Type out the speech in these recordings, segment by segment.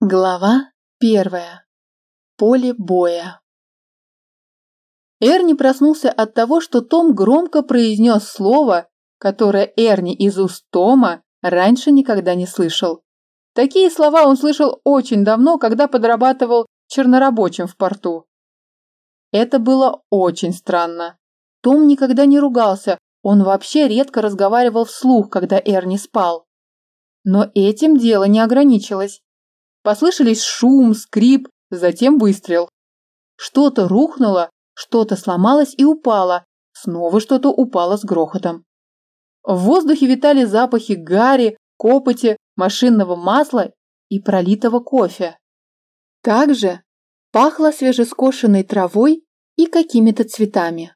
Глава первая. Поле боя. Эрни проснулся от того, что Том громко произнес слово, которое Эрни из уст Тома раньше никогда не слышал. Такие слова он слышал очень давно, когда подрабатывал чернорабочим в порту. Это было очень странно. Том никогда не ругался, он вообще редко разговаривал вслух, когда Эрни спал. Но этим дело не ограничилось. Послышались шум, скрип, затем выстрел. Что-то рухнуло, что-то сломалось и упало, снова что-то упало с грохотом. В воздухе витали запахи гари, копоти, машинного масла и пролитого кофе. Также пахло свежескошенной травой и какими-то цветами.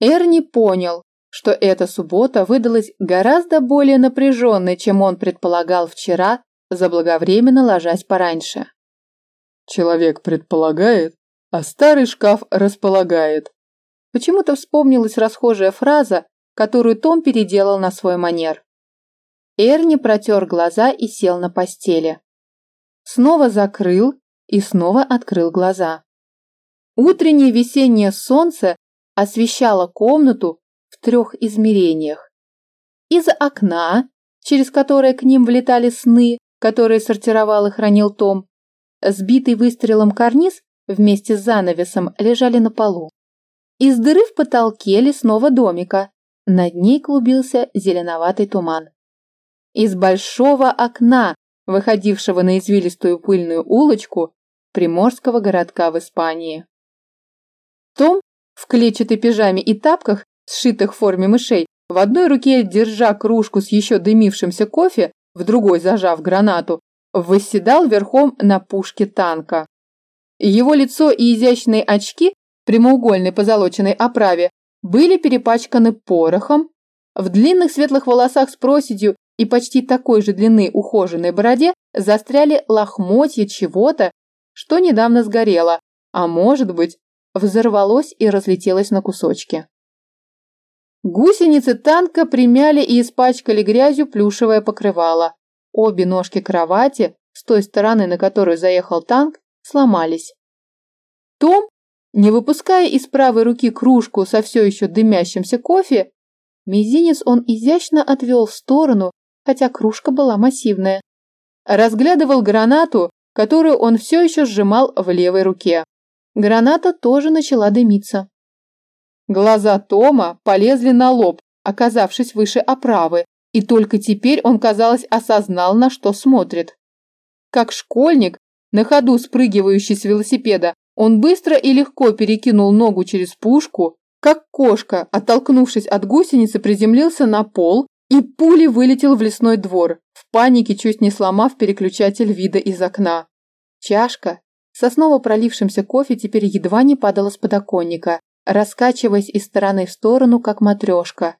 Эрни понял, что эта суббота выдалась гораздо более напряженной, чем он предполагал вчера заблаговременно ложась пораньше. Человек предполагает, а старый шкаф располагает. Почему-то вспомнилась расхожая фраза, которую Том переделал на свой манер. Эрни протер глаза и сел на постели. Снова закрыл и снова открыл глаза. Утреннее весеннее солнце освещало комнату в трех измерениях. Из окна, через которое к ним влетали сны, которые сортировал и хранил Том. Сбитый выстрелом карниз вместе с занавесом лежали на полу. Из дыры в потолке лесного домика над ней клубился зеленоватый туман. Из большого окна, выходившего на извилистую пыльную улочку приморского городка в Испании. Том в клетчатой пижаме и тапках, сшитых в форме мышей, в одной руке держа кружку с еще дымившимся кофе, в другой зажав гранату, восседал верхом на пушке танка. Его лицо и изящные очки прямоугольной позолоченной оправе были перепачканы порохом, в длинных светлых волосах с проседью и почти такой же длины ухоженной бороде застряли лохмотья чего-то, что недавно сгорело, а может быть, взорвалось и разлетелось на кусочки. Гусеницы танка примяли и испачкали грязью плюшевое покрывало. Обе ножки кровати, с той стороны, на которую заехал танк, сломались. Том, не выпуская из правой руки кружку со все еще дымящимся кофе, мизинец он изящно отвел в сторону, хотя кружка была массивная. Разглядывал гранату, которую он все еще сжимал в левой руке. Граната тоже начала дымиться. Глаза Тома полезли на лоб, оказавшись выше оправы, и только теперь он, казалось, осознал, на что смотрит. Как школьник, на ходу спрыгивающий с велосипеда, он быстро и легко перекинул ногу через пушку, как кошка, оттолкнувшись от гусеницы, приземлился на пол и пулей вылетел в лесной двор, в панике чуть не сломав переключатель вида из окна. Чашка со снова пролившимся кофе теперь едва не падала с подоконника, раскачиваясь из стороны в сторону, как матрешка.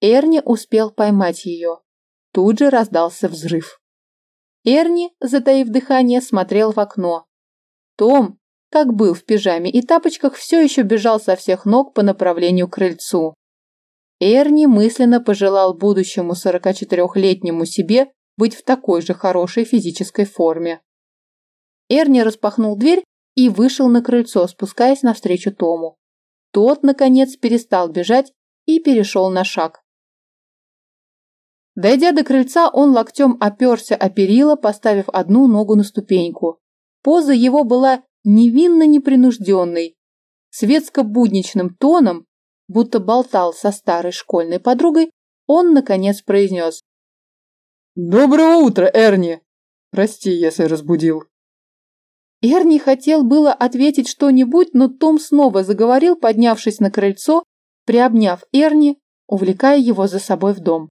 Эрни успел поймать ее. Тут же раздался взрыв. Эрни, затаив дыхание, смотрел в окно. Том, как был в пижаме и тапочках, все еще бежал со всех ног по направлению к крыльцу. Эрни мысленно пожелал будущему 44-летнему себе быть в такой же хорошей физической форме. Эрни распахнул дверь и вышел на крыльцо, спускаясь навстречу Тому. Тот, наконец, перестал бежать и перешел на шаг. Дойдя до крыльца, он локтем оперся о перила, поставив одну ногу на ступеньку. Поза его была невинно непринужденной, светско-будничным тоном, будто болтал со старой школьной подругой, он, наконец, произнес. «Доброго утра, Эрни! Прости, если разбудил». Эрни хотел было ответить что-нибудь, но Том снова заговорил, поднявшись на крыльцо, приобняв Эрни, увлекая его за собой в дом.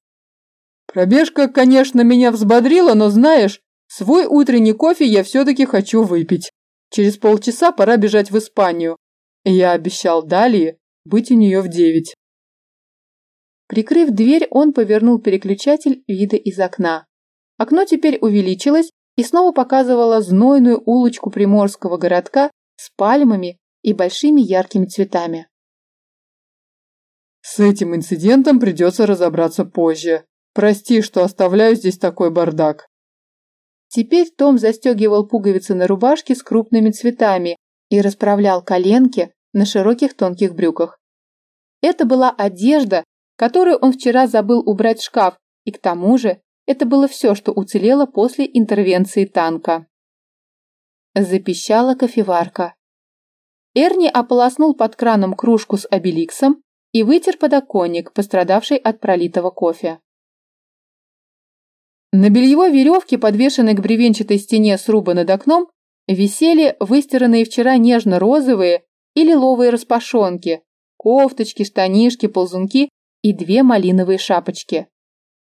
«Пробежка, конечно, меня взбодрила, но знаешь, свой утренний кофе я все-таки хочу выпить. Через полчаса пора бежать в Испанию. Я обещал Далии быть у нее в девять». Прикрыв дверь, он повернул переключатель вида из окна. Окно теперь увеличилось, и снова показывала знойную улочку приморского городка с пальмами и большими яркими цветами. С этим инцидентом придется разобраться позже. Прости, что оставляю здесь такой бардак. Теперь Том застегивал пуговицы на рубашке с крупными цветами и расправлял коленки на широких тонких брюках. Это была одежда, которую он вчера забыл убрать в шкаф, и к тому же это было все, что уцелело после интервенции танка. Запищала кофеварка. Эрни ополоснул под краном кружку с обеликсом и вытер подоконник, пострадавший от пролитого кофе. На бельевой веревке, подвешенной к бревенчатой стене сруба над окном, висели выстиранные вчера нежно-розовые и лиловые распашонки, кофточки, штанишки, ползунки и две малиновые шапочки.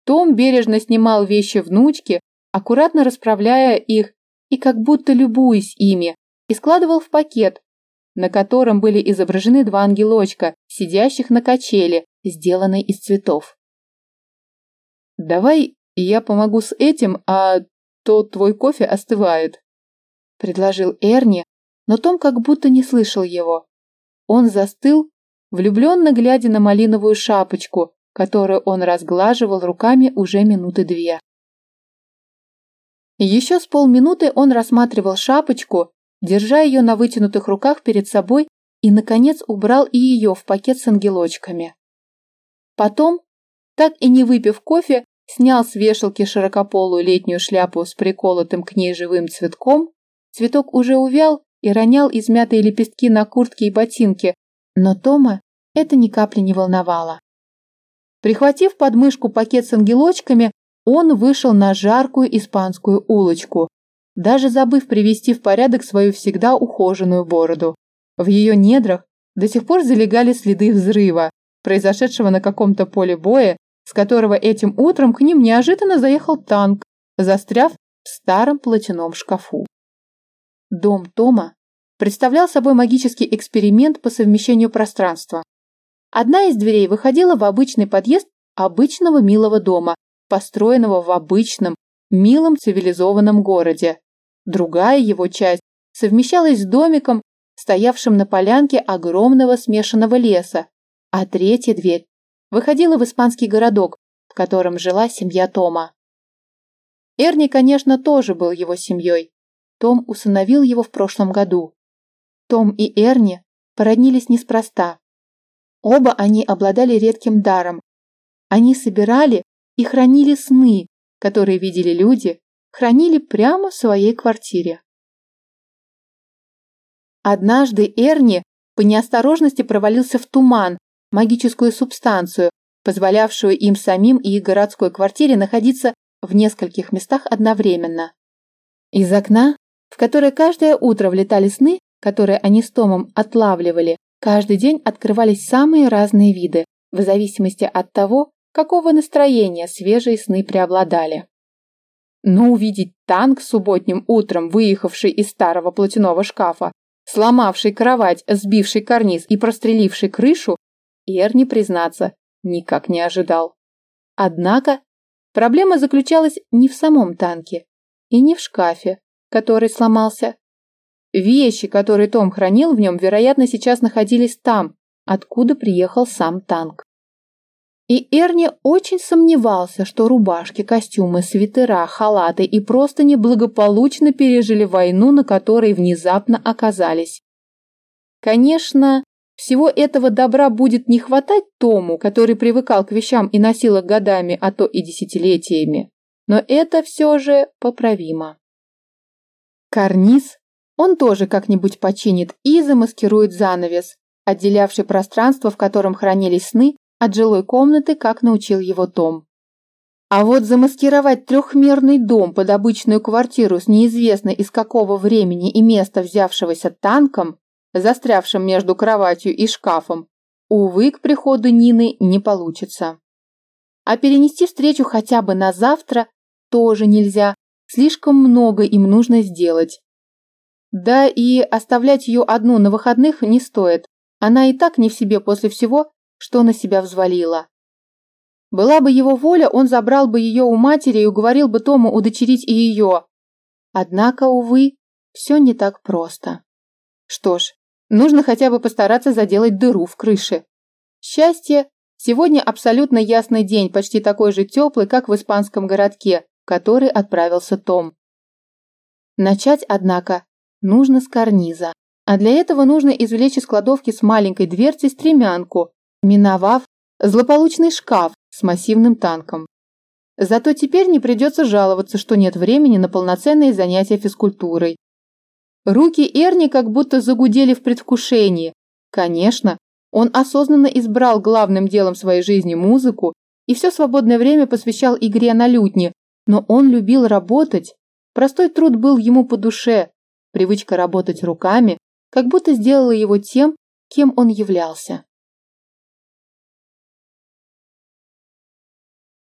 Том бережно снимал вещи внучки, аккуратно расправляя их и как будто любуясь ими, и складывал в пакет, на котором были изображены два ангелочка, сидящих на качели, сделанной из цветов. «Давай я помогу с этим, а то твой кофе остывает», – предложил Эрни, но Том как будто не слышал его. Он застыл, влюбленно глядя на малиновую шапочку, которую он разглаживал руками уже минуты две. Еще с полминуты он рассматривал шапочку, держа ее на вытянутых руках перед собой и, наконец, убрал и ее в пакет с ангелочками. Потом, так и не выпив кофе, снял с вешалки широкополую летнюю шляпу с приколотым к ней живым цветком. Цветок уже увял и ронял измятые лепестки на куртке и ботинки, но Тома это ни капли не волновало. Прихватив под мышку пакет с ангелочками, он вышел на жаркую испанскую улочку, даже забыв привести в порядок свою всегда ухоженную бороду. В ее недрах до сих пор залегали следы взрыва, произошедшего на каком-то поле боя с которого этим утром к ним неожиданно заехал танк, застряв в старом платяном шкафу. Дом Тома представлял собой магический эксперимент по совмещению пространства. Одна из дверей выходила в обычный подъезд обычного милого дома, построенного в обычном, милом цивилизованном городе. Другая его часть совмещалась с домиком, стоявшим на полянке огромного смешанного леса, а третья дверь выходила в испанский городок, в котором жила семья Тома. Эрни, конечно, тоже был его семьей. Том усыновил его в прошлом году. Том и Эрни породнились неспроста. Оба они обладали редким даром. Они собирали и хранили сны, которые видели люди, хранили прямо в своей квартире. Однажды Эрни по неосторожности провалился в туман, магическую субстанцию, позволявшую им самим и их городской квартире находиться в нескольких местах одновременно. Из окна, в которое каждое утро влетали сны, которые они с Томом отлавливали, каждый день открывались самые разные виды, в зависимости от того, какого настроения свежие сны преобладали. Но увидеть танк субботним утром, выехавший из старого платяного шкафа, сломавший кровать, сбивший карниз и простреливший крышу, Эрни, признаться, никак не ожидал. Однако проблема заключалась не в самом танке и не в шкафе, который сломался. Вещи, которые Том хранил в нем, вероятно, сейчас находились там, откуда приехал сам танк. И Эрни очень сомневался, что рубашки, костюмы, свитера, халаты и просто неблагополучно пережили войну, на которой внезапно оказались. Конечно, всего этого добра будет не хватать Тому, который привыкал к вещам и носил их годами, а то и десятилетиями. Но это все же поправимо. Карниз он тоже как-нибудь починит и замаскирует занавес, отделявший пространство, в котором хранились сны, от жилой комнаты, как научил его Том. А вот замаскировать трехмерный дом под обычную квартиру с неизвестно из какого времени и места взявшегося танком застрявшим между кроватью и шкафом, увы, к приходу Нины не получится. А перенести встречу хотя бы на завтра тоже нельзя, слишком много им нужно сделать. Да и оставлять ее одну на выходных не стоит, она и так не в себе после всего, что на себя взвалила. Была бы его воля, он забрал бы ее у матери и уговорил бы Тому удочерить и ее. Однако, увы, все не так просто. Что ж, Нужно хотя бы постараться заделать дыру в крыше. Счастье! Сегодня абсолютно ясный день, почти такой же теплый, как в испанском городке, в который отправился Том. Начать, однако, нужно с карниза. А для этого нужно извлечь из кладовки с маленькой дверцей стремянку, миновав злополучный шкаф с массивным танком. Зато теперь не придется жаловаться, что нет времени на полноценные занятия физкультурой. Руки Эрни как будто загудели в предвкушении. Конечно, он осознанно избрал главным делом своей жизни музыку и все свободное время посвящал игре на лютне, но он любил работать. Простой труд был ему по душе. Привычка работать руками как будто сделала его тем, кем он являлся.